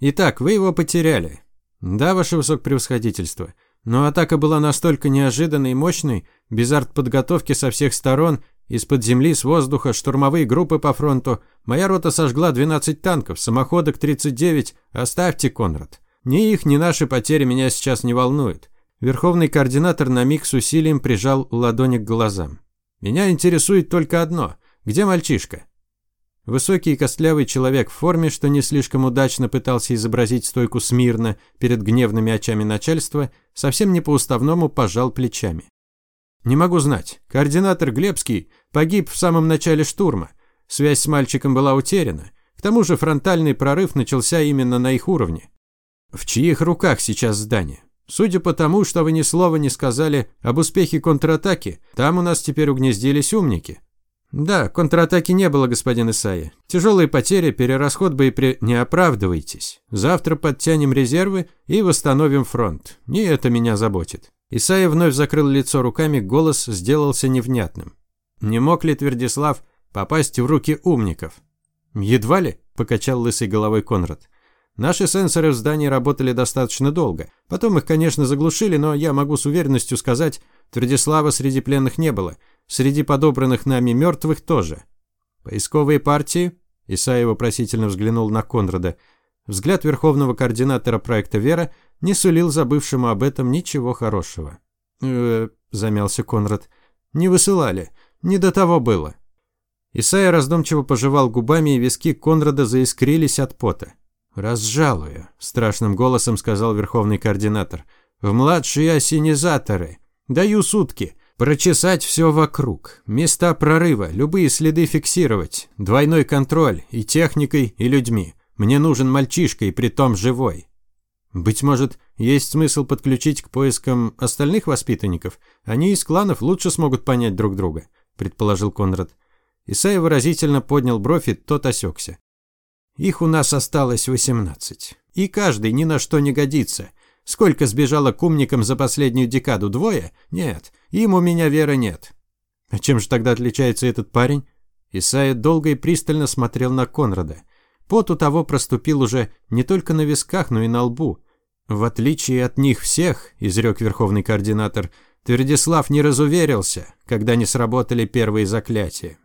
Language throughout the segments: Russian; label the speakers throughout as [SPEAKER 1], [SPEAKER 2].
[SPEAKER 1] Итак, вы его потеряли. Да, ваше высокопревосходительство. Но атака была настолько неожиданной и мощной, без артподготовки со всех сторон, из-под земли, с воздуха, штурмовые группы по фронту. Моя рота сожгла 12 танков, самоходок 39. Оставьте, Конрад. Ни их, ни наши потери меня сейчас не волнуют. Верховный координатор на миг с усилием прижал ладони к глазам. Меня интересует только одно. Где мальчишка? Высокий и костлявый человек в форме, что не слишком удачно пытался изобразить стойку смирно перед гневными очами начальства, совсем не по-уставному пожал плечами. «Не могу знать. Координатор Глебский погиб в самом начале штурма. Связь с мальчиком была утеряна. К тому же фронтальный прорыв начался именно на их уровне. В чьих руках сейчас здание? Судя по тому, что вы ни слова не сказали об успехе контратаки, там у нас теперь угнездились умники. Да, контратаки не было, господин Исаия. Тяжелые потери, перерасход боепри... Не оправдывайтесь. Завтра подтянем резервы и восстановим фронт. Не это меня заботит. Исаия вновь закрыл лицо руками, голос сделался невнятным. Не мог ли Твердислав попасть в руки умников? Едва ли, покачал лысой головой Конрад. Наши сенсоры в здании работали достаточно долго. Потом их, конечно, заглушили, но я могу с уверенностью сказать, Твердислава среди пленных не было. Среди подобранных нами мертвых тоже. Поисковые партии? Исаев вопросительно взглянул на Конрада. Взгляд верховного координатора проекта «Вера» не сулил забывшему об этом ничего хорошего. э замялся Конрад. «Не высылали. Не до того было». Исайя раздумчиво пожевал губами, и виски Конрада заискрились от пота. «Разжалую», – страшным голосом сказал верховный координатор. «В младшие осенизаторы. Даю сутки. Прочесать все вокруг, места прорыва, любые следы фиксировать, двойной контроль и техникой, и людьми. Мне нужен мальчишка, и притом живой. Быть может, есть смысл подключить к поискам остальных воспитанников? Они из кланов лучше смогут понять друг друга, предположил Конрад. Исай выразительно поднял бровь, и тот осекся. Их у нас осталось восемнадцать, и каждый ни на что не годится. Сколько сбежало к умникам за последнюю декаду? Двое? Нет. Им у меня веры нет. А чем же тогда отличается этот парень? Исайя долго и пристально смотрел на Конрада. Пот у того проступил уже не только на висках, но и на лбу. В отличие от них всех, изрек верховный координатор, Твердислав не разуверился, когда не сработали первые заклятия.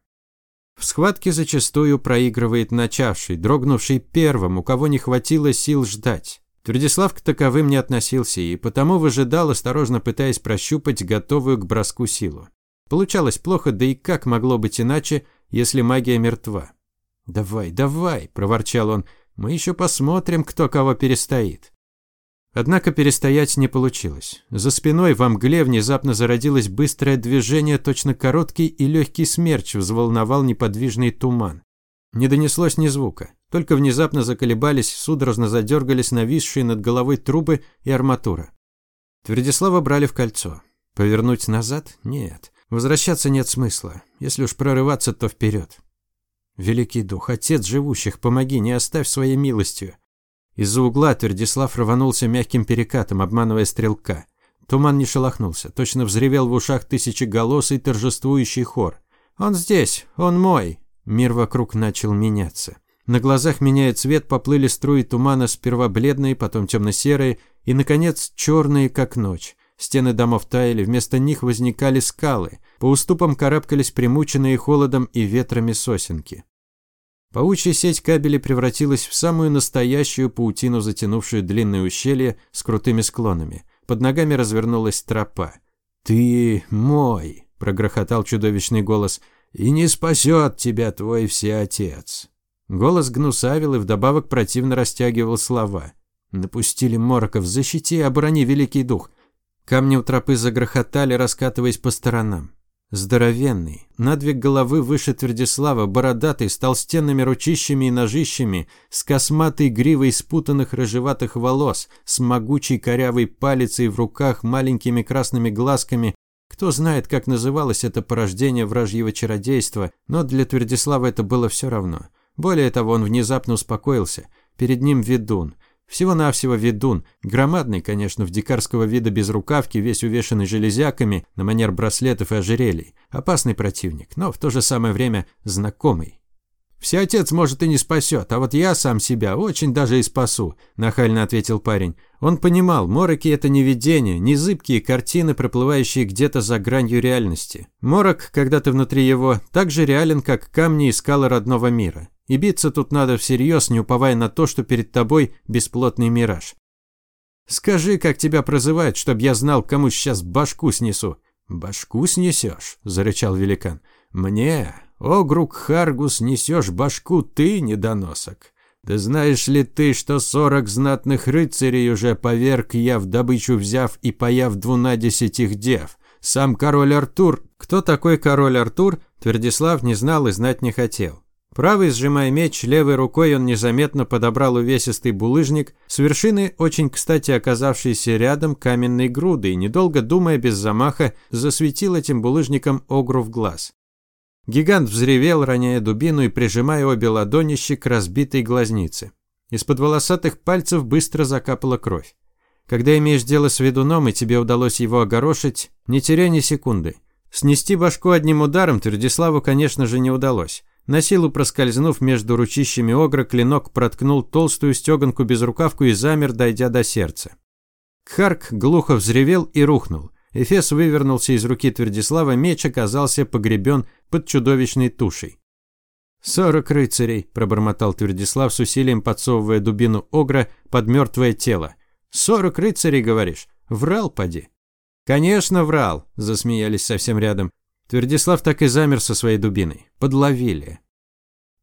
[SPEAKER 1] В схватке зачастую проигрывает начавший, дрогнувший первым, у кого не хватило сил ждать. Твердислав к таковым не относился и потому выжидал, осторожно пытаясь прощупать готовую к броску силу. Получалось плохо, да и как могло быть иначе, если магия мертва? «Давай, давай!» – проворчал он. «Мы еще посмотрим, кто кого перестоит». Однако перестоять не получилось. За спиной во мгле внезапно зародилось быстрое движение, точно короткий и легкий смерч взволновал неподвижный туман. Не донеслось ни звука. Только внезапно заколебались, судорожно задергались нависшие над головой трубы и арматура. Твердислава брали в кольцо. Повернуть назад? Нет. Возвращаться нет смысла. Если уж прорываться, то вперед. Великий дух, отец живущих, помоги, не оставь своей милостью. Из-за угла Твердислав рванулся мягким перекатом, обманывая стрелка. Туман не шелохнулся, точно взревел в ушах тысячеголосый торжествующий хор. «Он здесь! Он мой!» Мир вокруг начал меняться. На глазах, меняя цвет, поплыли струи тумана, сперва бледные, потом темно-серые и, наконец, черные, как ночь. Стены домов таяли, вместо них возникали скалы. По уступам карабкались примученные холодом и ветрами сосенки. Паучья сеть кабелей превратилась в самую настоящую паутину, затянувшую длинное ущелье с крутыми склонами. Под ногами развернулась тропа. «Ты мой!» – прогрохотал чудовищный голос. «И не спасет тебя твой всеотец!» Голос гнусавил и вдобавок противно растягивал слова. Напустили мороков, защити и оборони великий дух. Камни у тропы загрохотали, раскатываясь по сторонам. Здоровенный, на две головы выше Твердислава, бородатый, с толстенными ручищами и ножищами, с косматой гривой спутанных рыжеватых волос, с могучей корявой палицей в руках, маленькими красными глазками. Кто знает, как называлось это порождение вражьего чародейства, но для Твердислава это было все равно. Более того, он внезапно успокоился. Перед ним ведун. Всего-навсего ведун. Громадный, конечно, в дикарского вида безрукавки, весь увешанный железяками, на манер браслетов и ожерелий. Опасный противник, но в то же самое время знакомый. Все отец, может, и не спасет, а вот я сам себя очень даже и спасу», – нахально ответил парень. Он понимал, мороки – это не видение, не зыбкие картины, проплывающие где-то за гранью реальности. Морок, когда ты внутри его, так же реален, как камни и скалы родного мира. И биться тут надо всерьез, не уповая на то, что перед тобой бесплотный мираж. «Скажи, как тебя прозывают, чтоб я знал, кому сейчас башку снесу». «Башку снесешь?» – зарычал великан. «Мне? Огрук Харгус несешь башку ты, недоносок. Да знаешь ли ты, что сорок знатных рыцарей уже поверг я в добычу взяв и появ двунадесятих дев? Сам король Артур... Кто такой король Артур, Твердислав не знал и знать не хотел. Правый, сжимая меч, левой рукой он незаметно подобрал увесистый булыжник с вершины, очень кстати оказавшейся рядом каменной груды, и, недолго думая без замаха, засветил этим булыжником огру в глаз. Гигант взревел, роняя дубину и прижимая обе ладонищи к разбитой глазнице. Из-под волосатых пальцев быстро закапала кровь. Когда имеешь дело с ведуном, и тебе удалось его огорошить, не теряй ни секунды. Снести башку одним ударом Твердиславу, конечно же, не удалось. На силу проскользнув между ручищами огра, клинок проткнул толстую стеганку безрукавку и замер, дойдя до сердца. Кхарк глухо взревел и рухнул. Эфес вывернулся из руки Твердислава, меч оказался погребен под чудовищной тушей. «Сорок рыцарей», – пробормотал Твердислав с усилием, подсовывая дубину огра под мертвое тело. «Сорок рыцарей, говоришь? Врал, поди». «Конечно, врал», – засмеялись совсем рядом. Твердислав так и замер со своей дубиной. Подловили.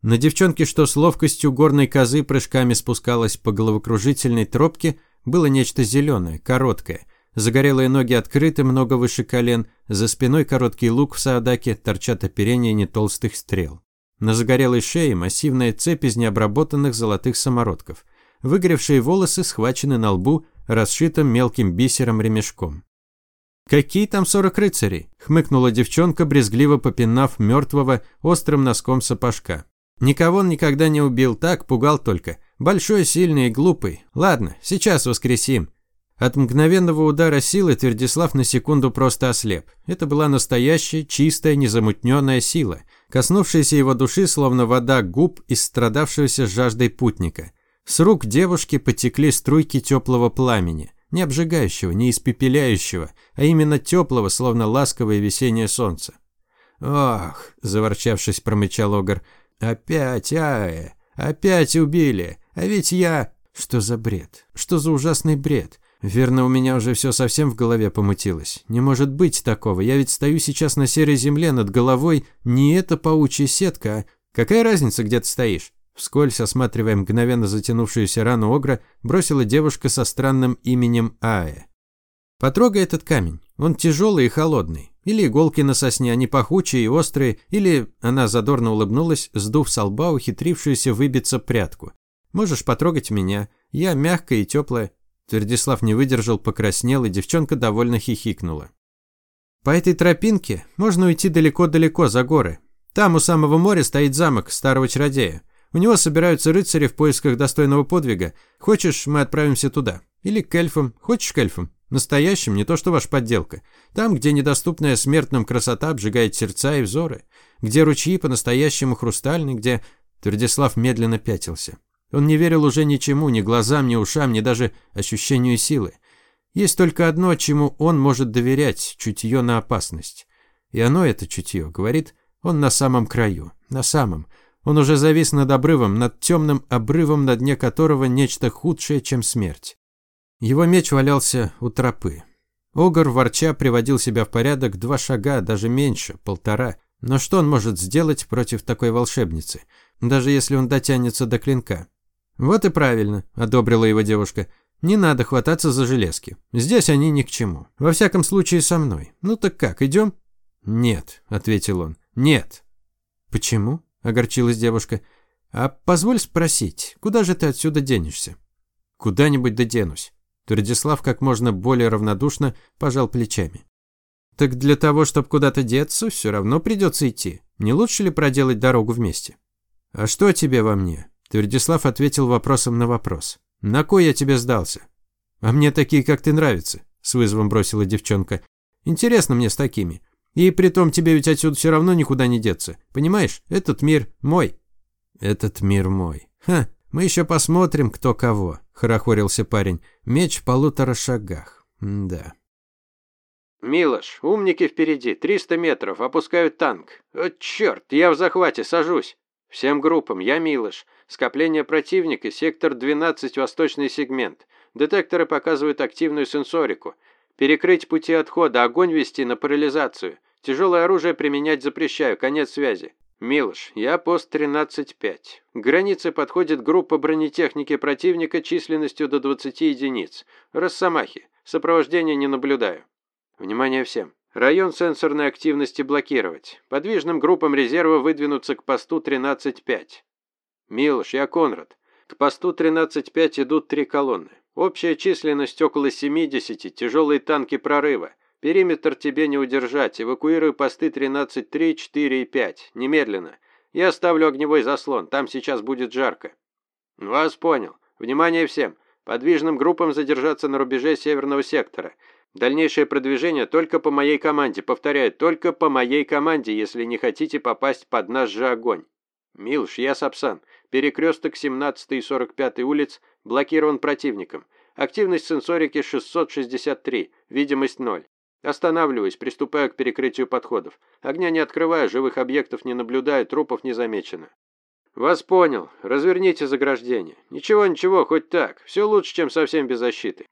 [SPEAKER 1] На девчонке, что с ловкостью горной козы прыжками спускалась по головокружительной тропке, было нечто зеленое, короткое. Загорелые ноги открыты, много выше колен, за спиной короткий лук в саадаке, торчат оперения нетолстых стрел. На загорелой шее массивная цепь из необработанных золотых самородков. Выгоревшие волосы схвачены на лбу, расшитым мелким бисером ремешком. «Какие там сорок рыцарей?» – хмыкнула девчонка, брезгливо попинав мертвого острым носком сапожка. «Никого он никогда не убил, так, пугал только. Большой, сильный и глупый. Ладно, сейчас воскресим. От мгновенного удара силы Твердислав на секунду просто ослеп. Это была настоящая, чистая, незамутненная сила, коснувшаяся его души, словно вода губ из страдавшегося жаждой путника. С рук девушки потекли струйки теплого пламени, не обжигающего, не испепеляющего, а именно теплого, словно ласковое весеннее солнце. «Ох!» – заворчавшись, промычал Огар. «Опять, ае! Опять убили! А ведь я...» «Что за бред? Что за ужасный бред? Верно, у меня уже все совсем в голове помутилось. Не может быть такого. Я ведь стою сейчас на серой земле над головой. Не эта паучья сетка, а... Какая разница, где ты стоишь? Вскользь, осматривая мгновенно затянувшуюся рану Огра, бросила девушка со странным именем Аэ. Потрогай этот камень. Он тяжелый и холодный. Или иголки на сосне, они пахучие и острые, или... Она задорно улыбнулась, сдув со лба ухитрившуюся выбиться прядку. Можешь потрогать меня. Я мягкая и теплая. Твердислав не выдержал, покраснел, и девчонка довольно хихикнула. По этой тропинке можно уйти далеко-далеко за горы. Там у самого моря стоит замок старого чародея. У него собираются рыцари в поисках достойного подвига. Хочешь, мы отправимся туда? Или к эльфам? Хочешь к эльфам? Настоящим, не то что ваша подделка. Там, где недоступная смертным красота обжигает сердца и взоры. Где ручьи по-настоящему хрустальны, где... Твердислав медленно пятился. Он не верил уже ничему, ни глазам, ни ушам, ни даже ощущению силы. Есть только одно, чему он может доверять – чутье на опасность. И оно, это чутье, говорит, он на самом краю, на самом. Он уже завис над обрывом, над темным обрывом, на дне которого нечто худшее, чем смерть. Его меч валялся у тропы. Огар, ворча, приводил себя в порядок два шага, даже меньше, полтора. Но что он может сделать против такой волшебницы, даже если он дотянется до клинка? «Вот и правильно», – одобрила его девушка. «Не надо хвататься за железки. Здесь они ни к чему. Во всяком случае, со мной. Ну так как, идем?» «Нет», – ответил он. «Нет». «Почему?» – огорчилась девушка. «А позволь спросить, куда же ты отсюда денешься?» «Куда-нибудь доденусь». Твердислав как можно более равнодушно пожал плечами. «Так для того, чтобы куда-то деться, все равно придется идти. Не лучше ли проделать дорогу вместе?» «А что тебе во мне? Твердислав ответил вопросом на вопрос. «На кой я тебе сдался?» «А мне такие, как ты, нравятся», – с вызовом бросила девчонка. «Интересно мне с такими. И притом тебе ведь отсюда все равно никуда не деться. Понимаешь, этот мир мой». Этот мир мой. Ха, мы еще посмотрим, кто кого, хорохорился парень. Меч в полутора шагах. М да.
[SPEAKER 2] «Милош, умники впереди, 300 метров, опускают танк. О, черт, я в захвате, сажусь. Всем группам, я Милош. Скопление противника, сектор 12, восточный сегмент. Детекторы показывают активную сенсорику. Перекрыть пути отхода, огонь вести на парализацию. Тяжелое оружие применять запрещаю, конец связи. Милош, я пост 13-5. К границе подходит группа бронетехники противника численностью до 20 единиц. Росомахи. Сопровождения не наблюдаю. Внимание всем. Район сенсорной активности блокировать. Подвижным группам резерва выдвинуться к посту 13-5. Милош, я Конрад. К посту 13-5 идут три колонны. Общая численность около 70, тяжелые танки прорыва. Периметр тебе не удержать. Эвакуирую посты 13-3, 4 и 5. Немедленно. Я оставлю огневой заслон. Там сейчас будет жарко. Вас понял. Внимание всем. Подвижным группам задержаться на рубеже северного сектора. Дальнейшее продвижение только по моей команде. Повторяю, только по моей команде, если не хотите попасть под наш же огонь. Милш, я Сапсан. Перекресток 17 и 45 улиц блокирован противником. Активность сенсорики 663, видимость 0. Останавливаюсь, приступаю к перекрытию подходов. Огня не открываю, живых объектов не наблюдаю, трупов не замечено. Вас понял. Разверните заграждение. Ничего, ничего, хоть так. Все лучше, чем совсем без защиты.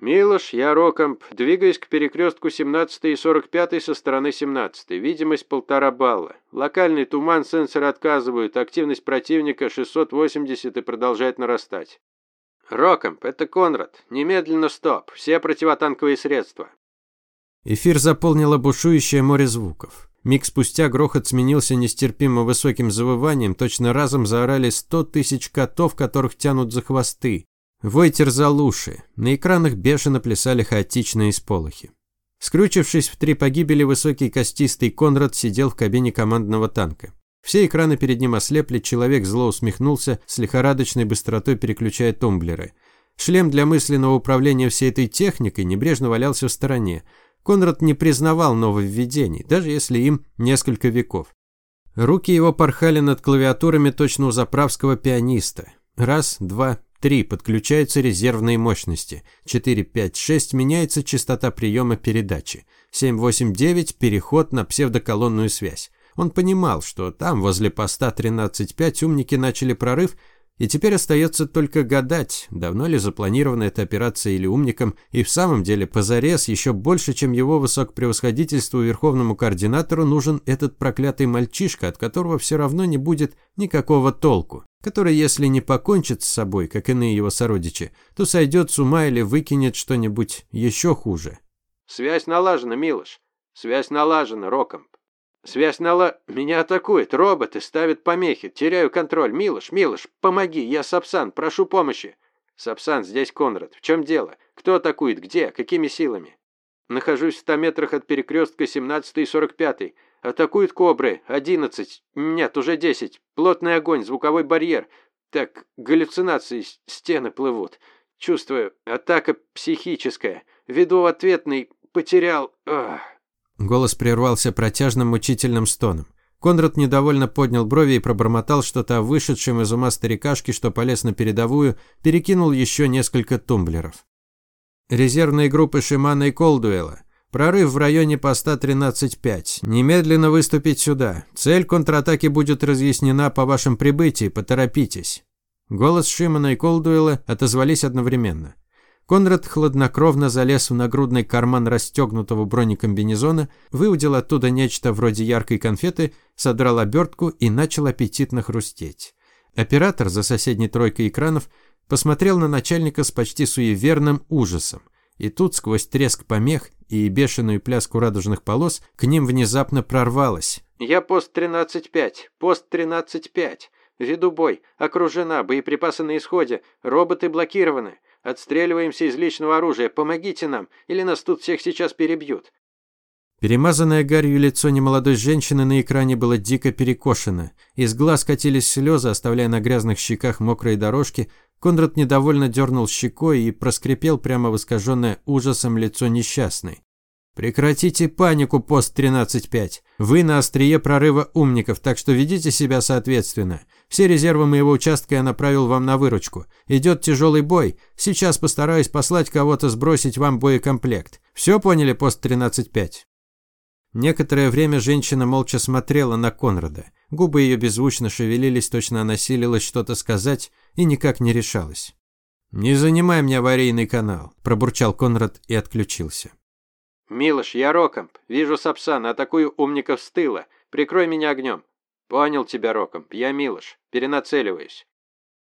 [SPEAKER 2] «Милош, я Рокомп. Двигаюсь к перекрестку 17 и 45 со стороны 17. Видимость полтора балла. Локальный туман сенсоры отказывают. Активность противника 680 и продолжает нарастать». «Рокомп, это Конрад. Немедленно стоп. Все противотанковые средства».
[SPEAKER 1] Эфир заполнило бушующее море звуков. Миг спустя грохот сменился нестерпимо высоким завыванием, точно разом заорали сто тысяч котов, которых тянут за хвосты. Вой терзал уши. На экранах бешено плясали хаотичные сполохи. Скрючившись в три погибели, высокий костистый Конрад сидел в кабине командного танка. Все экраны перед ним ослепли, человек зло усмехнулся, с лихорадочной быстротой переключая тумблеры. Шлем для мысленного управления всей этой техникой небрежно валялся в стороне. Конрад не признавал нововведений, даже если им несколько веков. Руки его порхали над клавиатурами точно у заправского пианиста. Раз, два, 3. Подключаются резервные мощности. 4, 5, 6. Меняется частота приема передачи. 7, 8, 9. Переход на псевдоколонную связь. Он понимал, что там, возле поста 13.5, умники начали прорыв, и теперь остается только гадать, давно ли запланирована эта операция или умникам, и в самом деле позарез еще больше, чем его высокопревосходительству верховному координатору нужен этот проклятый мальчишка, от которого все равно не будет никакого толку, который, если не покончит с собой, как иные его сородичи, то сойдет с ума или выкинет что-нибудь еще хуже.
[SPEAKER 2] «Связь налажена, Милош. Связь налажена, Роком. Связь нала... Меня атакует. Роботы ставят помехи. Теряю контроль. Милош, Милош, помоги. Я Сапсан. Прошу помощи. Сапсан, здесь Конрад. В чем дело? Кто атакует? Где? Какими силами? Нахожусь в 100 метрах от перекрестка 17 и 45. Атакуют кобры. 11. Нет, уже 10. Плотный огонь, звуковой барьер. Так, галлюцинации, стены плывут. Чувствую, атака психическая. Веду ответный, потерял... Ах.
[SPEAKER 1] Голос прервался протяжным мучительным стоном. Конрад недовольно поднял брови и пробормотал что-то о вышедшем из ума старикашке, что полез на передовую, перекинул еще несколько тумблеров. Резервные группы Шимана и Колдуэла. Прорыв в районе поста 13.5. Немедленно выступить сюда. Цель контратаки будет разъяснена по вашем прибытии, поторопитесь. Голос Шимана и Колдуэла отозвались одновременно. Конрад хладнокровно залез в нагрудный карман расстегнутого бронекомбинезона, выудил оттуда нечто вроде яркой конфеты, содрал обертку и начал аппетитно хрустеть. Оператор за соседней тройкой экранов посмотрел на начальника с почти суеверным ужасом. И тут, сквозь треск помех и бешеную пляску радужных полос, к ним внезапно прорвалось.
[SPEAKER 2] «Я пост 13-5, пост 13-5. Веду бой, окружена, боеприпасы на исходе, роботы блокированы. Отстреливаемся из личного оружия. Помогите нам, или нас тут всех сейчас перебьют».
[SPEAKER 1] Перемазанное гарью лицо немолодой женщины на экране было дико перекошено. Из глаз катились слезы, оставляя на грязных щеках мокрые дорожки. Конрад недовольно дернул щекой и проскрипел прямо в искаженное ужасом лицо несчастной. Прекратите панику, пост 13.5. Вы на острие прорыва умников, так что ведите себя соответственно. Все резервы моего участка я направил вам на выручку. Идет тяжелый бой. Сейчас постараюсь послать кого-то сбросить вам боекомплект. Все поняли, пост 13.5? Некоторое время женщина молча смотрела на Конрада. Губы ее беззвучно шевелились, точно она силилась что-то сказать и никак не решалась. «Не занимай мне аварийный канал», – пробурчал Конрад и отключился.
[SPEAKER 2] «Милош, я Рокомп. Вижу Сапсана, атакую умников с тыла. Прикрой меня огнем». «Понял тебя, Рокомп. Я Милош. Перенацеливаюсь».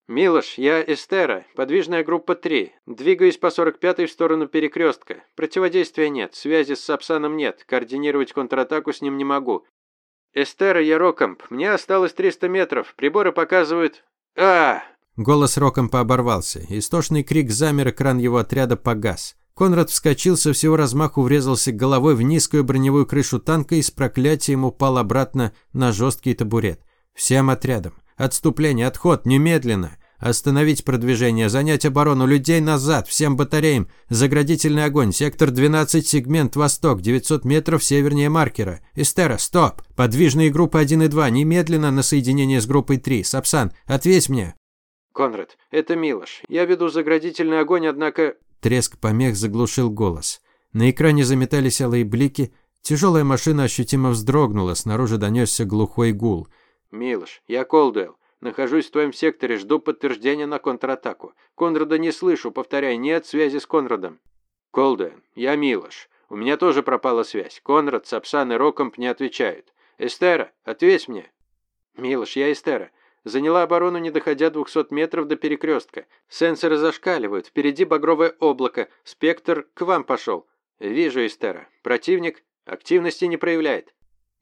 [SPEAKER 2] «Милош, я Эстера, подвижная группа 3. Двигаюсь по 45-й в сторону перекрестка. Противодействия нет, связи с Сапсаном нет, координировать контратаку с ним не могу. Эстера, я Рокомп. Мне осталось 300 метров. Приборы показывают... а
[SPEAKER 1] Голос Рокомпа оборвался. Истошный крик замер, экран его отряда погас. Конрад вскочил со всего размаху, врезался головой в низкую броневую крышу танка и с проклятием упал обратно на жесткий табурет. Всем отрядам. Отступление, отход, немедленно. Остановить продвижение, занять оборону, людей назад, всем батареям. Заградительный огонь, сектор 12, сегмент восток, 900 метров севернее маркера. Эстера, стоп. Подвижные группы 1 и 2, немедленно на соединение с группой 3. Сапсан, ответь мне.
[SPEAKER 2] Конрад, это Милош. Я веду заградительный огонь, однако...
[SPEAKER 1] Треск помех заглушил голос. На экране заметались алые блики. Тяжелая машина ощутимо вздрогнула, снаружи донесся глухой гул.
[SPEAKER 2] «Милош, я Колдуэлл. Нахожусь в твоем секторе, жду подтверждения на контратаку. Конрада не слышу, повторяй, нет связи с Конрадом». «Колдуэлл, я Милош. У меня тоже пропала связь. Конрад, Сапсан и Рокомп не отвечают. Эстера, ответь мне». «Милош, я Эстера. Заняла оборону, не доходя 200 метров до перекрестка. Сенсоры зашкаливают. Впереди багровое облако. Спектр к вам пошел. Вижу, Эстера. Противник активности не проявляет.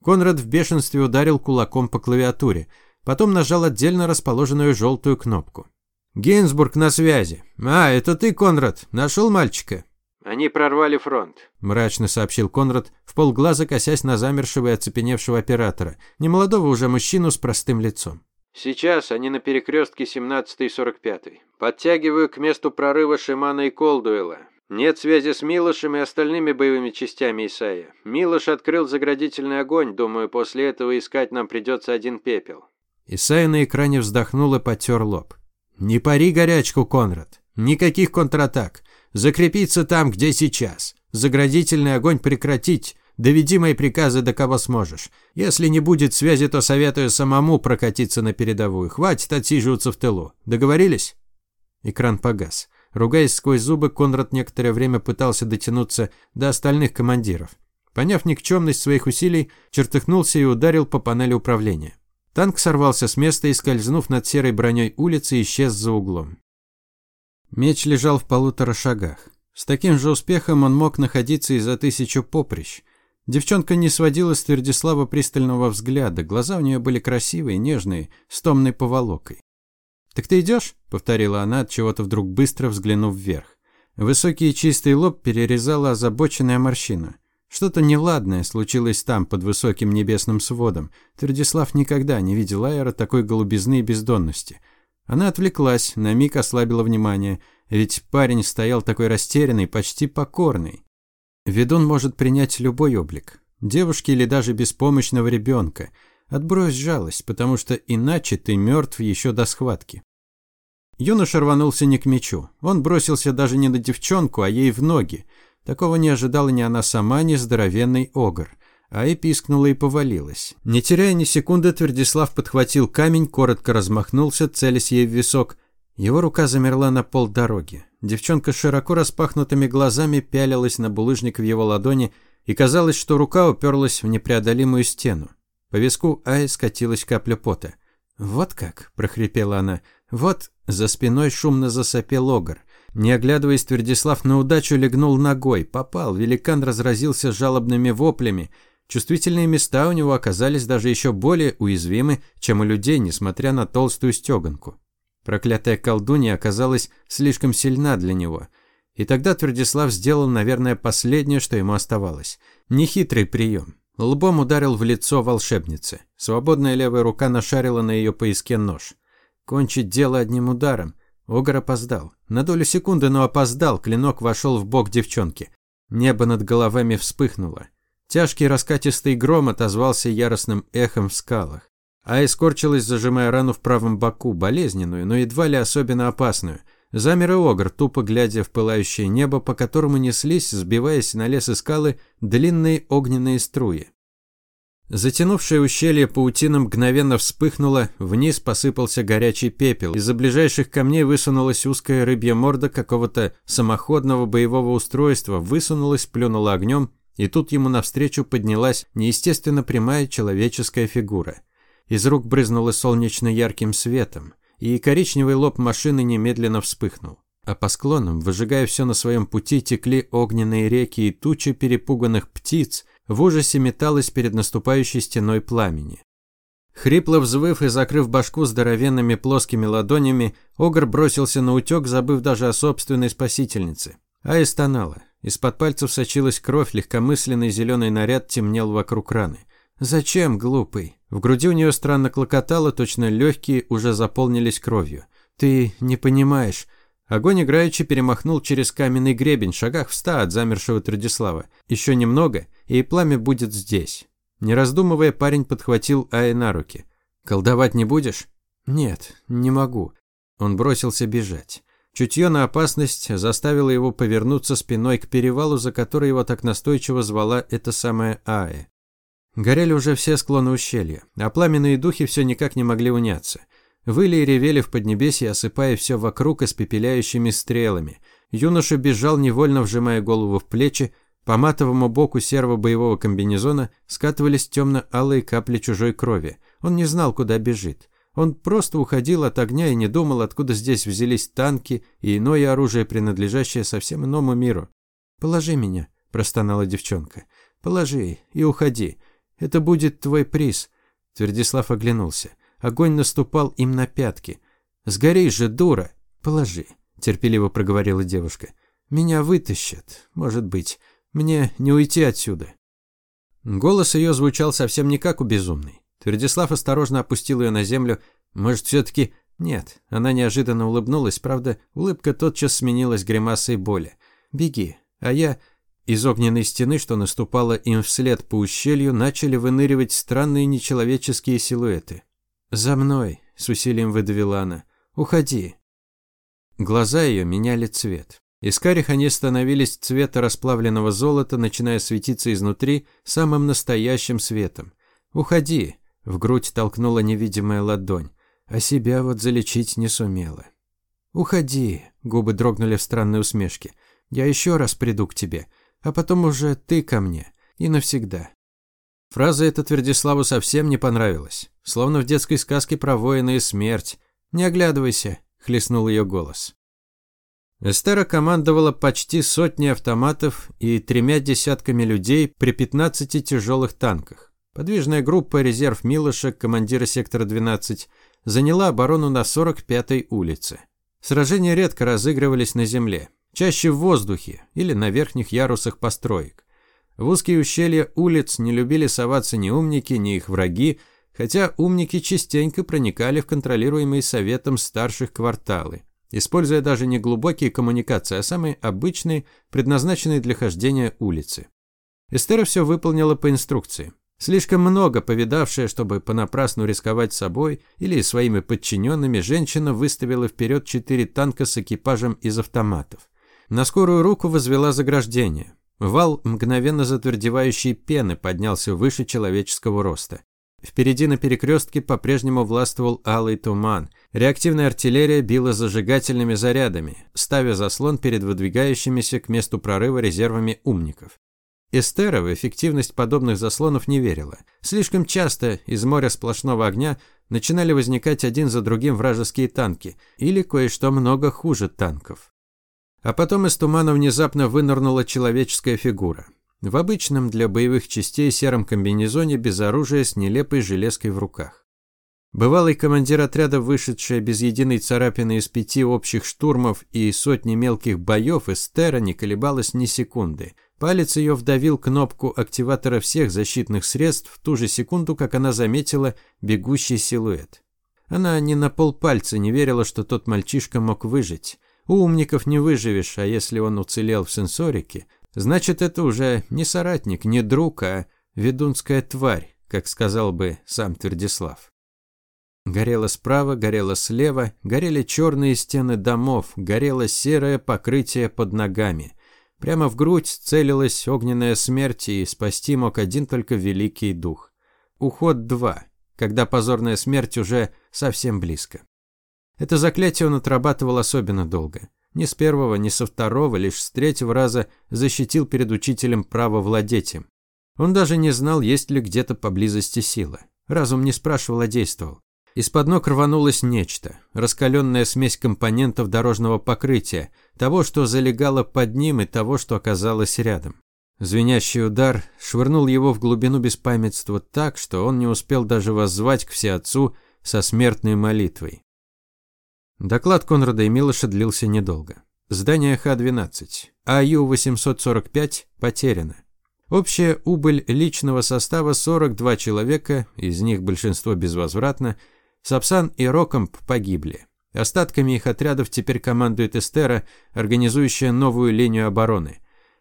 [SPEAKER 1] Конрад в бешенстве ударил кулаком по клавиатуре. Потом нажал отдельно расположенную желтую кнопку. «Гейнсбург на связи. А, это ты, Конрад. Нашел мальчика?»
[SPEAKER 2] «Они прорвали фронт», –
[SPEAKER 1] мрачно сообщил Конрад, в полглаза косясь на замершего и оцепеневшего оператора, немолодого уже мужчину с простым лицом.
[SPEAKER 2] Сейчас они на перекрестке 17 и 45. Подтягиваю к месту прорыва Шимана и Колдуэла. Нет связи с Милошем и остальными боевыми частями Исаия. Милош открыл заградительный огонь, думаю, после этого искать нам придется один пепел.
[SPEAKER 1] Исайя на экране вздохнул и потер лоб. «Не пари горячку, Конрад. Никаких контратак. Закрепиться там, где сейчас. Заградительный огонь прекратить. Доведи мои приказы до кого сможешь. Если не будет связи, то советую самому прокатиться на передовую. Хватит отсиживаться в тылу. Договорились?» Экран погас. Ругаясь сквозь зубы, Конрад некоторое время пытался дотянуться до остальных командиров. Поняв никчемность своих усилий, чертыхнулся и ударил по панели управления. Танк сорвался с места и, скользнув над серой броней улицы, исчез за углом. Меч лежал в полутора шагах. С таким же успехом он мог находиться и за тысячу поприщ. Девчонка не сводила с Твердислава пристального взгляда, глаза у нее были красивые, нежные, с томной поволокой. «Так ты идешь?» – повторила она, от чего-то вдруг быстро взглянув вверх. Высокий чистый лоб перерезала озабоченная морщина. Что-то неладное случилось там, под высоким небесным сводом. Твердислав никогда не видел Айра такой голубизны и бездонности. Она отвлеклась, на миг ослабила внимание, ведь парень стоял такой растерянный, почти покорный. Ведун может принять любой облик. Девушки или даже беспомощного ребенка. Отбрось жалость, потому что иначе ты мертв еще до схватки. Юноша рванулся не к мечу. Он бросился даже не на девчонку, а ей в ноги. Такого не ожидала ни она сама, ни здоровенный огр. А и пискнула и повалилась. Не теряя ни секунды, Твердислав подхватил камень, коротко размахнулся, целясь ей в висок. Его рука замерла на полдороги. Девчонка широко распахнутыми глазами пялилась на булыжник в его ладони, и казалось, что рука уперлась в непреодолимую стену. По виску Ай скатилась капля пота. «Вот как!» – прохрипела она. «Вот!» – за спиной шумно засопел огр. Не оглядываясь, Твердислав на удачу легнул ногой. Попал. Великан разразился жалобными воплями. Чувствительные места у него оказались даже еще более уязвимы, чем у людей, несмотря на толстую стеганку. Проклятая колдунья оказалась слишком сильна для него. И тогда Твердислав сделал, наверное, последнее, что ему оставалось. Нехитрый прием. Лбом ударил в лицо волшебницы. Свободная левая рука нашарила на ее поиске нож. Кончить дело одним ударом. Огар опоздал. На долю секунды, но опоздал. Клинок вошел в бок девчонки. Небо над головами вспыхнуло. Тяжкий раскатистый гром отозвался яростным эхом в скалах. А искорчилась, зажимая рану в правом боку, болезненную, но едва ли особенно опасную. Замер и огр, тупо глядя в пылающее небо, по которому неслись, сбиваясь на лес и скалы, длинные огненные струи. Затянувшее ущелье паутина мгновенно вспыхнуло, вниз посыпался горячий пепел. Из-за ближайших камней высунулась узкая рыбья морда какого-то самоходного боевого устройства, высунулась, плюнула огнем, и тут ему навстречу поднялась неестественно прямая человеческая фигура. Из рук брызнуло солнечно ярким светом, и коричневый лоб машины немедленно вспыхнул. А по склонам, выжигая все на своем пути, текли огненные реки и тучи перепуганных птиц – в ужасе металась перед наступающей стеной пламени. Хрипло взвыв и закрыв башку здоровенными плоскими ладонями, Огр бросился на утек, забыв даже о собственной спасительнице. Ая стонала. Из-под пальцев сочилась кровь, легкомысленный зеленый наряд темнел вокруг раны. «Зачем, глупый?» В груди у нее странно клокотало, точно легкие уже заполнились кровью. «Ты не понимаешь. Огонь играючи перемахнул через каменный гребень, шагах в ста от замершего Традислава. Еще немного, и пламя будет здесь. Не раздумывая, парень подхватил Ая на руки. «Колдовать не будешь?» «Нет, не могу». Он бросился бежать. Чутье на опасность заставило его повернуться спиной к перевалу, за который его так настойчиво звала эта самая Ая. Горели уже все склоны ущелья, а пламенные духи все никак не могли уняться. Выли и ревели в поднебесье, осыпая все вокруг испепеляющими стрелами. Юноша бежал, невольно вжимая голову в плечи. По матовому боку серого боевого комбинезона скатывались темно-алые капли чужой крови. Он не знал, куда бежит. Он просто уходил от огня и не думал, откуда здесь взялись танки и иное оружие, принадлежащее совсем иному миру. «Положи меня», – простонала девчонка. «Положи и уходи. Это будет твой приз». Твердислав оглянулся. Огонь наступал им на пятки. «Сгори же, дура!» «Положи», – терпеливо проговорила девушка. «Меня вытащат, может быть. Мне не уйти отсюда». Голос ее звучал совсем не как у безумной. Твердислав осторожно опустил ее на землю. «Может, все-таки...» «Нет». Она неожиданно улыбнулась, правда, улыбка тотчас сменилась гримасой боли. «Беги, а я...» Из огненной стены, что наступала им вслед по ущелью, начали выныривать странные нечеловеческие силуэты. «За мной!» – с усилием выдавила она. «Уходи!» Глаза ее меняли цвет. Из карих они становились цвета расплавленного золота, начиная светиться изнутри самым настоящим светом. «Уходи!» – в грудь толкнула невидимая ладонь, а себя вот залечить не сумела. «Уходи!» – губы дрогнули в странной усмешке. «Я еще раз приду к тебе, а потом уже ты ко мне. И навсегда. Фраза эта Твердиславу совсем не понравилась. Словно в детской сказке про воина и смерть. «Не оглядывайся», – хлестнул ее голос. Эстера командовала почти сотней автоматов и тремя десятками людей при 15 тяжелых танках. Подвижная группа «Резерв Милоша», командира сектора 12, заняла оборону на 45-й улице. Сражения редко разыгрывались на земле, чаще в воздухе или на верхних ярусах построек. В узкие ущелья улиц не любили соваться ни умники, ни их враги, хотя умники частенько проникали в контролируемые советом старших кварталы, используя даже не глубокие коммуникации, а самые обычные, предназначенные для хождения улицы. Эстера все выполнила по инструкции. Слишком много повидавшая, чтобы понапрасну рисковать собой или своими подчиненными, женщина выставила вперед четыре танка с экипажем из автоматов. На скорую руку возвела заграждение. Вал мгновенно затвердевающей пены поднялся выше человеческого роста. Впереди на перекрестке по-прежнему властвовал алый туман. Реактивная артиллерия била зажигательными зарядами, ставя заслон перед выдвигающимися к месту прорыва резервами умников. Эстера в эффективность подобных заслонов не верила. Слишком часто из моря сплошного огня начинали возникать один за другим вражеские танки или кое-что много хуже танков. А потом из тумана внезапно вынырнула человеческая фигура. В обычном для боевых частей сером комбинезоне без оружия с нелепой железкой в руках. Бывалый командир отряда, вышедший без единой царапины из пяти общих штурмов и сотни мелких боев, Эстера не колебалась ни секунды. Палец ее вдавил кнопку активатора всех защитных средств в ту же секунду, как она заметила бегущий силуэт. Она ни на полпальца не верила, что тот мальчишка мог выжить. У умников не выживешь, а если он уцелел в сенсорике, Значит, это уже не соратник, не друг, а ведунская тварь, как сказал бы сам Твердислав. Горело справа, горело слева, горели черные стены домов, горело серое покрытие под ногами. Прямо в грудь целилась огненная смерть, и спасти мог один только великий дух. Уход 2, когда позорная смерть уже совсем близко. Это заклятие он отрабатывал особенно долго. Ни с первого, ни со второго, лишь с третьего раза защитил перед учителем право владеть им. Он даже не знал, есть ли где-то поблизости сила. Разум не спрашивал, а действовал. Из-под ног рванулось нечто. Раскаленная смесь компонентов дорожного покрытия, того, что залегало под ним, и того, что оказалось рядом. Звенящий удар швырнул его в глубину беспамятства так, что он не успел даже воззвать к Всеотцу со смертной молитвой. Доклад Конрада и Милоша длился недолго. Здание Х-12, АЮ-845 потеряно. Общая убыль личного состава 42 человека, из них большинство безвозвратно, Сапсан и Рокомп погибли. Остатками их отрядов теперь командует Эстера, организующая новую линию обороны.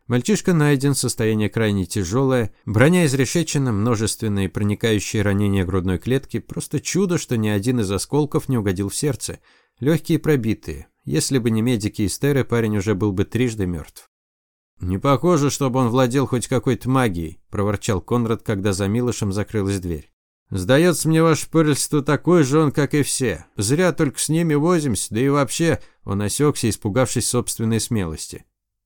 [SPEAKER 1] Мальчишка найден, состояние крайне тяжелое, броня изрешечена, множественные проникающие ранения грудной клетки, просто чудо, что ни один из осколков не угодил в сердце. Легкие пробитые. Если бы не медики Эстеры, парень уже был бы трижды мертв. «Не похоже, чтобы он владел хоть какой-то магией», – проворчал Конрад, когда за Милошем закрылась дверь. Сдается мне ваше пырельство такой же он, как и все. Зря только с ними возимся, да и вообще...» Он осекся, испугавшись собственной смелости.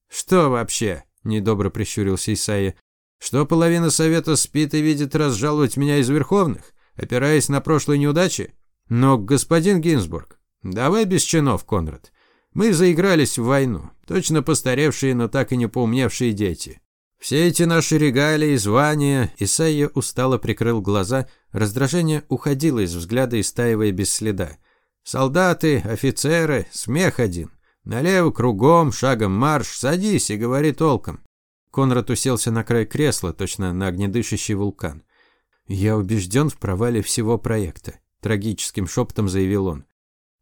[SPEAKER 1] «Что вообще?» – недобро прищурился Исаия. «Что половина совета спит и видит разжаловать меня из Верховных, опираясь на прошлые неудачи? Но, господин Гинзбург, давай без чинов, Конрад. Мы заигрались в войну, точно постаревшие, но так и не поумневшие дети. Все эти наши регалии, звания, Исайя устало прикрыл глаза, раздражение уходило из взгляда, истаивая без следа. Солдаты, офицеры, смех один. Налево кругом, шагом марш, садись и говори толком. Конрад уселся на край кресла, точно на огнедышащий вулкан. «Я убежден в провале всего проекта», – трагическим шепотом заявил он.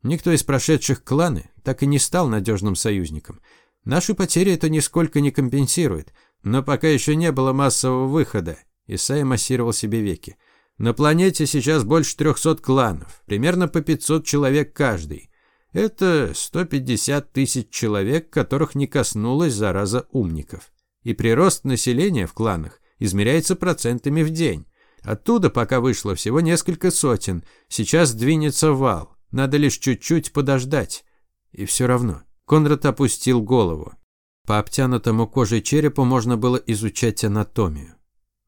[SPEAKER 1] «Никто из прошедших кланы так и не стал надежным союзником. Наши потери это нисколько не компенсирует. Но пока еще не было массового выхода. Исайя массировал себе веки. На планете сейчас больше 300 кланов, примерно по 500 человек каждый. Это 150 тысяч человек, которых не коснулась зараза умников. И прирост населения в кланах измеряется процентами в день. Оттуда пока вышло всего несколько сотен, сейчас двинется вал. Надо лишь чуть-чуть подождать. И все равно. Конрад опустил голову. По обтянутому кожей черепу можно было изучать анатомию.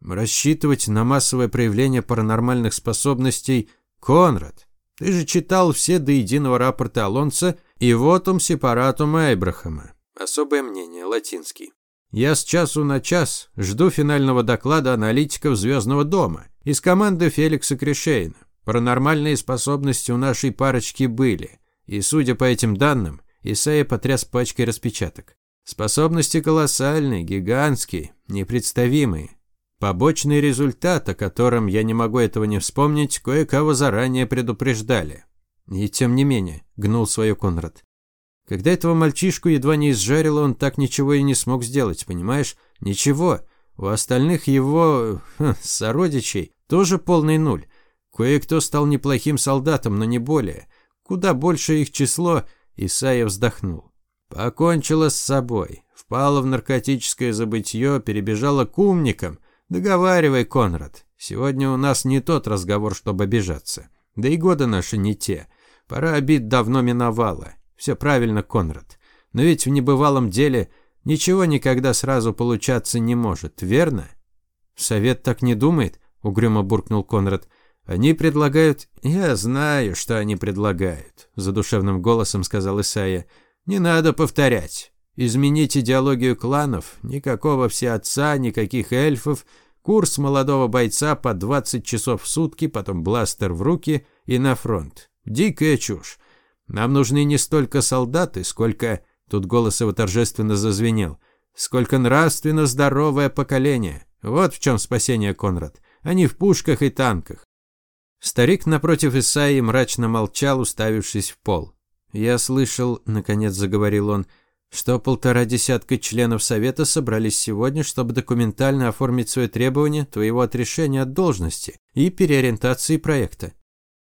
[SPEAKER 1] Рассчитывать на массовое проявление паранормальных способностей Конрад. Ты же читал все до единого рапорта Алонса и вотум сепаратум Эйбрахама. Особое мнение, латинский. Я с часу на час жду финального доклада аналитиков Звездного дома из команды Феликса Кришейна. Паранормальные способности у нашей парочки были. И, судя по этим данным, Исайя потряс пачкой распечаток. Способности колоссальные, гигантские, непредставимые. Побочный результат, о котором я не могу этого не вспомнить, кое-кого заранее предупреждали. И тем не менее, гнул свое Конрад. Когда этого мальчишку едва не изжарило, он так ничего и не смог сделать, понимаешь? Ничего. У остальных его хм, сородичей тоже полный нуль. Кое-кто стал неплохим солдатом, но не более. Куда больше их число, Исаия вздохнул. Покончила с собой, впала в наркотическое забытье, перебежала к умникам. Договаривай, Конрад, сегодня у нас не тот разговор, чтобы обижаться. Да и годы наши не те. Пора обид давно миновала. Все правильно, Конрад. Но ведь в небывалом деле ничего никогда сразу получаться не может, верно? Совет так не думает, угрюмо буркнул Конрад. Они предлагают... Я знаю, что они предлагают, задушевным голосом сказал Исайя. Не надо повторять. Изменить идеологию кланов, никакого всеотца, никаких эльфов, курс молодого бойца по 20 часов в сутки, потом бластер в руки и на фронт. Дикая чушь. Нам нужны не столько солдаты, сколько... Тут голос его торжественно зазвенел. Сколько нравственно здоровое поколение. Вот в чем спасение, Конрад. Они в пушках и танках. Старик напротив Исаи мрачно молчал, уставившись в пол. «Я слышал», — наконец заговорил он, — что полтора десятка членов Совета собрались сегодня, чтобы документально оформить свое требование твоего отрешения от должности и переориентации проекта.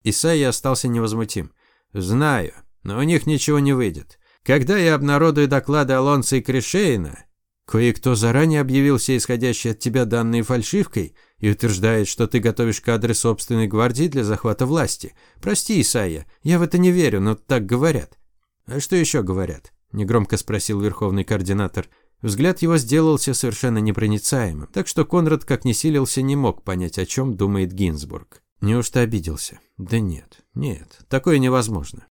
[SPEAKER 1] Исайя остался невозмутим. «Знаю, но у них ничего не выйдет. Когда я обнародую доклады Алонса и Кришейна, кое-кто заранее объявился исходящие от тебя данные фальшивкой и утверждает, что ты готовишь кадры собственной гвардии для захвата власти. Прости, Исайя, я в это не верю, но так говорят». «А что еще говорят?» – негромко спросил верховный координатор. Взгляд его сделался совершенно непроницаемым, так что Конрад, как не силился, не мог понять, о чем думает Гинзбург. Неужто обиделся? Да нет, нет, такое невозможно.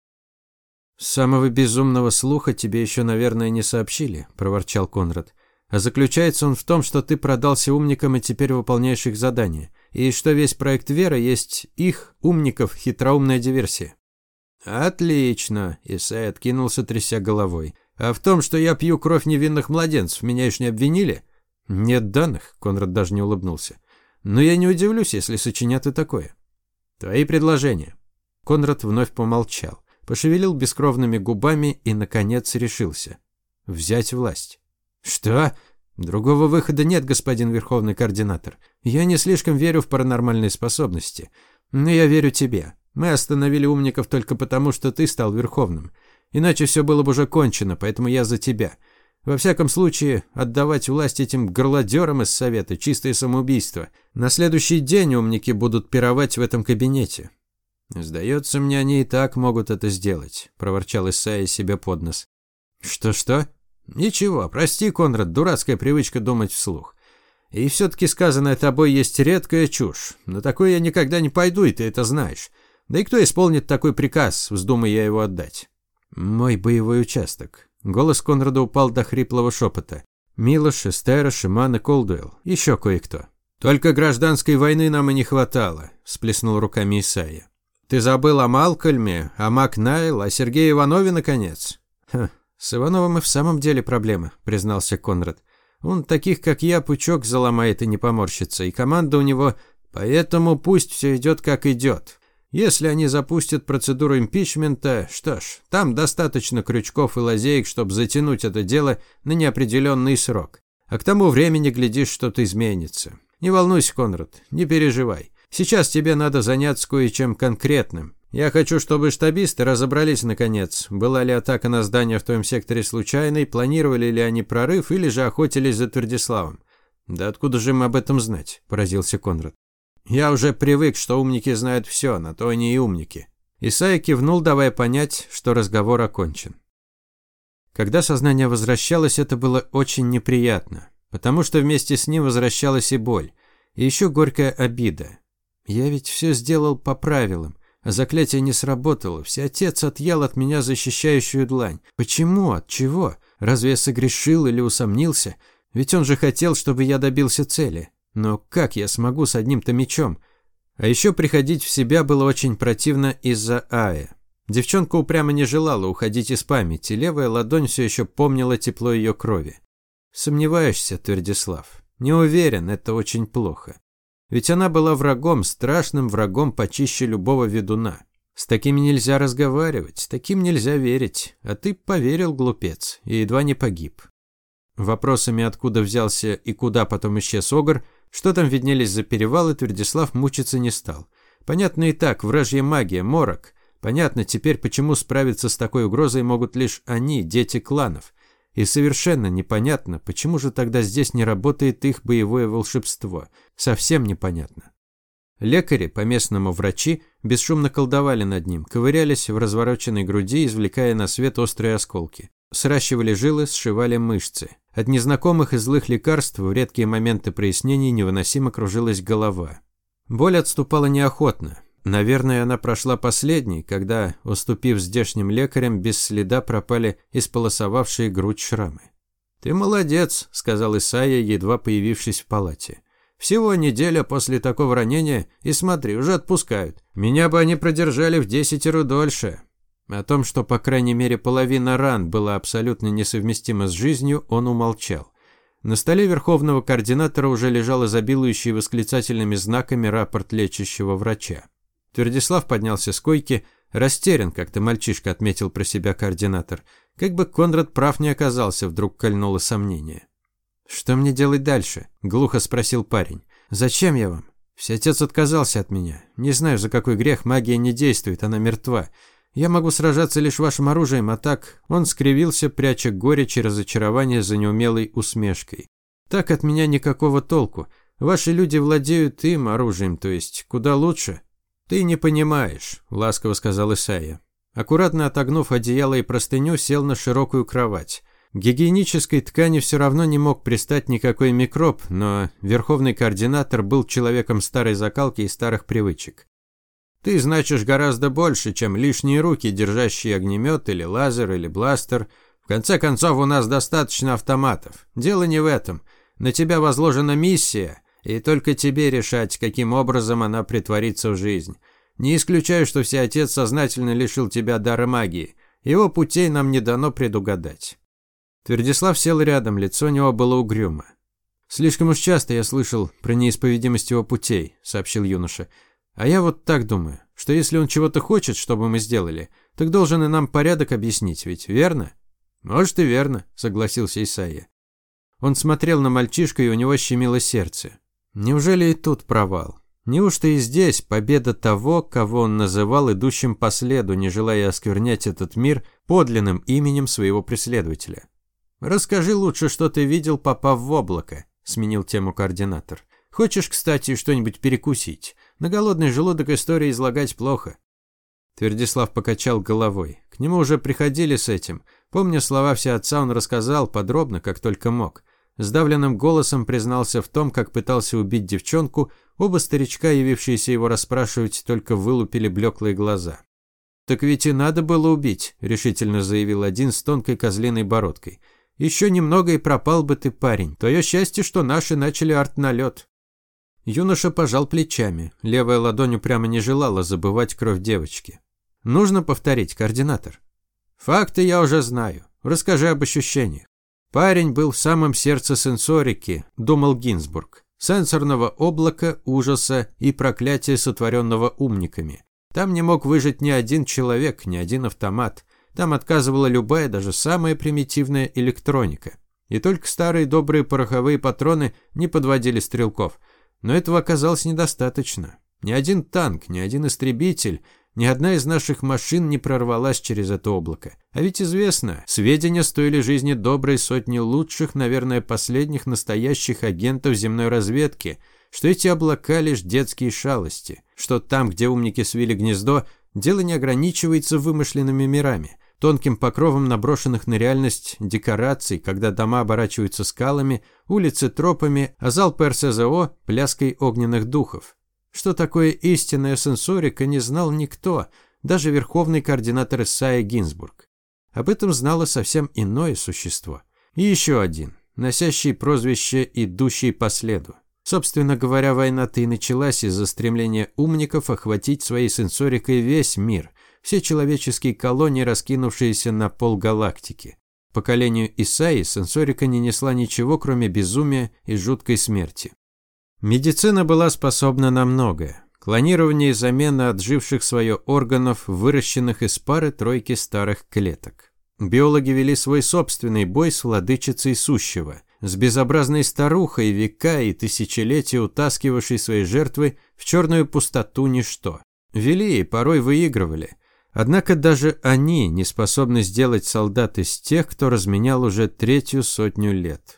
[SPEAKER 1] «Самого безумного слуха тебе еще, наверное, не сообщили», – проворчал Конрад. «А заключается он в том, что ты продался умникам и теперь выполняешь их задания, и что весь проект Вера есть их, умников, хитроумная диверсия». «Отлично!» – Исай откинулся, тряся головой. «А в том, что я пью кровь невинных младенцев, меня еще не обвинили?» «Нет данных», – Конрад даже не улыбнулся. «Но я не удивлюсь, если сочинят и такое». «Твои предложения». Конрад вновь помолчал, пошевелил бескровными губами и, наконец, решился. «Взять власть». «Что?» «Другого выхода нет, господин Верховный Координатор. Я не слишком верю в паранормальные способности. Но я верю тебе. Мы остановили умников только потому, что ты стал верховным. Иначе все было бы уже кончено, поэтому я за тебя. Во всяком случае, отдавать власть этим горлодерам из Совета – чистое самоубийство. На следующий день умники будут пировать в этом кабинете. «Сдается мне, они и так могут это сделать», – проворчал Исайя себе под нос. «Что-что?» «Ничего, прости, Конрад, дурацкая привычка думать вслух. И все-таки сказанное тобой есть редкая чушь. На такое я никогда не пойду, и ты это знаешь. Да и кто исполнит такой приказ, вздумай я его отдать? Мой боевой участок. Голос Конрада упал до хриплого шепота. Милош, Эстера, Шиман и Колдуэлл. Еще кое-кто. Только гражданской войны нам и не хватало, всплеснул руками Исайя. Ты забыл о Малкольме, о Макнайл, о Сергее Иванове, наконец? Ха, с Ивановым и в самом деле проблема, признался Конрад. Он таких, как я, пучок заломает и не поморщится, и команда у него... Поэтому пусть все идет, как идет. Если они запустят процедуру импичмента, что ж, там достаточно крючков и лазеек, чтобы затянуть это дело на неопределенный срок. А к тому времени, глядишь, что-то изменится. Не волнуйся, Конрад, не переживай. Сейчас тебе надо заняться кое-чем конкретным. Я хочу, чтобы штабисты разобрались наконец, была ли атака на здание в твоем секторе случайной, планировали ли они прорыв или же охотились за Твердиславом. Да откуда же им об этом знать? поразился Конрад. Я уже привык, что умники знают все, на то они и умники. Исайя кивнул, давая понять, что разговор окончен. Когда сознание возвращалось, это было очень неприятно, потому что вместе с ним возвращалась и боль, и еще горькая обида. Я ведь все сделал по правилам, заклятие не сработало, все отец отъел от меня защищающую длань. Почему? От чего? Разве я согрешил или усомнился? Ведь он же хотел, чтобы я добился цели. Но как я смогу с одним-то мечом? А еще приходить в себя было очень противно из-за Аи. Девчонка упрямо не желала уходить из памяти, левая ладонь все еще помнила тепло ее крови. Сомневаешься, Твердислав? Не уверен, это очень плохо. Ведь она была врагом, страшным врагом почище любого ведуна. С такими нельзя разговаривать, таким нельзя верить, а ты поверил, глупец, и едва не погиб. Вопросами, откуда взялся и куда потом исчез Огр, что там виднелись за перевалы, Твердислав мучиться не стал. Понятно и так, вражья магия, морок. Понятно теперь, почему справиться с такой угрозой могут лишь они, дети кланов. И совершенно непонятно, почему же тогда здесь не работает их боевое волшебство. Совсем непонятно. Лекари, по-местному врачи, бесшумно колдовали над ним, ковырялись в развороченной груди, извлекая на свет острые осколки. Сращивали жилы, сшивали мышцы. От незнакомых и злых лекарств в редкие моменты прояснений невыносимо кружилась голова. Боль отступала неохотно. Наверное, она прошла последней, когда, уступив здешним лекарям, без следа пропали исполосовавшие грудь шрамы. «Ты молодец», – сказал Исайя, едва появившись в палате. «Всего неделя после такого ранения, и смотри, уже отпускают. Меня бы они продержали в десятеро дольше. О том, что по крайней мере половина ран была абсолютно несовместима с жизнью, он умолчал. На столе верховного координатора уже лежал изобилующий восклицательными знаками рапорт лечащего врача. Твердислав поднялся с койки, Растерян, как-то мальчишка отметил про себя координатор. Как бы Конрад прав не оказался, вдруг кольнуло сомнение. «Что мне делать дальше?» – глухо спросил парень. «Зачем я вам? Все отец отказался от меня. Не знаю, за какой грех магия не действует, она мертва. Я могу сражаться лишь вашим оружием, а так...» Он скривился, пряча горечь и разочарование за неумелой усмешкой. «Так от меня никакого толку. Ваши люди владеют им оружием, то есть куда лучше». «Ты не понимаешь», – ласково сказал Исайя. Аккуратно отогнув одеяло и простыню, сел на широкую кровать. Гигиенической ткани все равно не мог пристать никакой микроб, но верховный координатор был человеком старой закалки и старых привычек. Ты значишь гораздо больше, чем лишние руки, держащие огнемет или лазер или бластер. В конце концов, у нас достаточно автоматов. Дело не в этом. На тебя возложена миссия, и только тебе решать, каким образом она притворится в жизнь. Не исключаю, что Всеотец сознательно лишил тебя дара магии. Его путей нам не дано предугадать. Твердислав сел рядом, лицо у него было угрюмо. «Слишком уж часто я слышал про неисповедимость его путей», – сообщил юноша. «А я вот так думаю, что если он чего-то хочет, чтобы мы сделали, так должен и нам порядок объяснить, ведь верно?» «Может и верно», – согласился Исайя. Он смотрел на мальчишку, и у него щемило сердце. Неужели и тут провал? Неужто и здесь победа того, кого он называл идущим по следу, не желая осквернять этот мир подлинным именем своего преследователя? «Расскажи лучше, что ты видел, попав в облако», – сменил тему координатор. «Хочешь, кстати, что-нибудь перекусить? На голодный желудок истории излагать плохо». Твердислав покачал головой. К нему уже приходили с этим. Помня слова все отца, он рассказал подробно, как только мог. Сдавленным голосом признался в том, как пытался убить девчонку, оба старичка, явившиеся его расспрашивать, только вылупили блеклые глаза. «Так ведь и надо было убить», – решительно заявил один с тонкой козлиной бородкой – еще немного и пропал бы ты, парень. Твое счастье, что наши начали артналет. Юноша пожал плечами. Левая ладонь прямо не желала забывать кровь девочки. Нужно повторить, координатор. Факты я уже знаю. Расскажи об ощущениях. Парень был в самом сердце сенсорики, думал Гинзбург. Сенсорного облака, ужаса и проклятия, сотворенного умниками. Там не мог выжить ни один человек, ни один автомат. Там отказывала любая, даже самая примитивная электроника. И только старые добрые пороховые патроны не подводили стрелков. Но этого оказалось недостаточно. Ни один танк, ни один истребитель, ни одна из наших машин не прорвалась через это облако. А ведь известно, сведения стоили жизни доброй сотни лучших, наверное, последних настоящих агентов земной разведки, что эти облака лишь детские шалости, что там, где умники свили гнездо, дело не ограничивается вымышленными мирами – тонким покровом наброшенных на реальность декораций, когда дома оборачиваются скалами, улицы тропами, а зал ПРСЗО – пляской огненных духов. Что такое истинная сенсорика, не знал никто, даже верховный координатор Исайя Гинзбург. Об этом знало совсем иное существо. И еще один, носящий прозвище «идущий по следу». Собственно говоря, война-то и началась из-за стремления умников охватить своей сенсорикой весь мир, все человеческие колонии, раскинувшиеся на полгалактики. Поколению Исаи сенсорика не несла ничего, кроме безумия и жуткой смерти. Медицина была способна на многое. Клонирование и замена отживших свое органов, выращенных из пары-тройки старых клеток. Биологи вели свой собственный бой с владычицей сущего, с безобразной старухой, века и тысячелетия утаскивавшей свои жертвы в черную пустоту ничто. Вели и порой выигрывали – Однако даже они не способны сделать солдат из тех, кто разменял уже третью сотню лет.